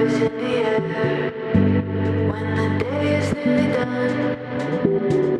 When the day is nearly done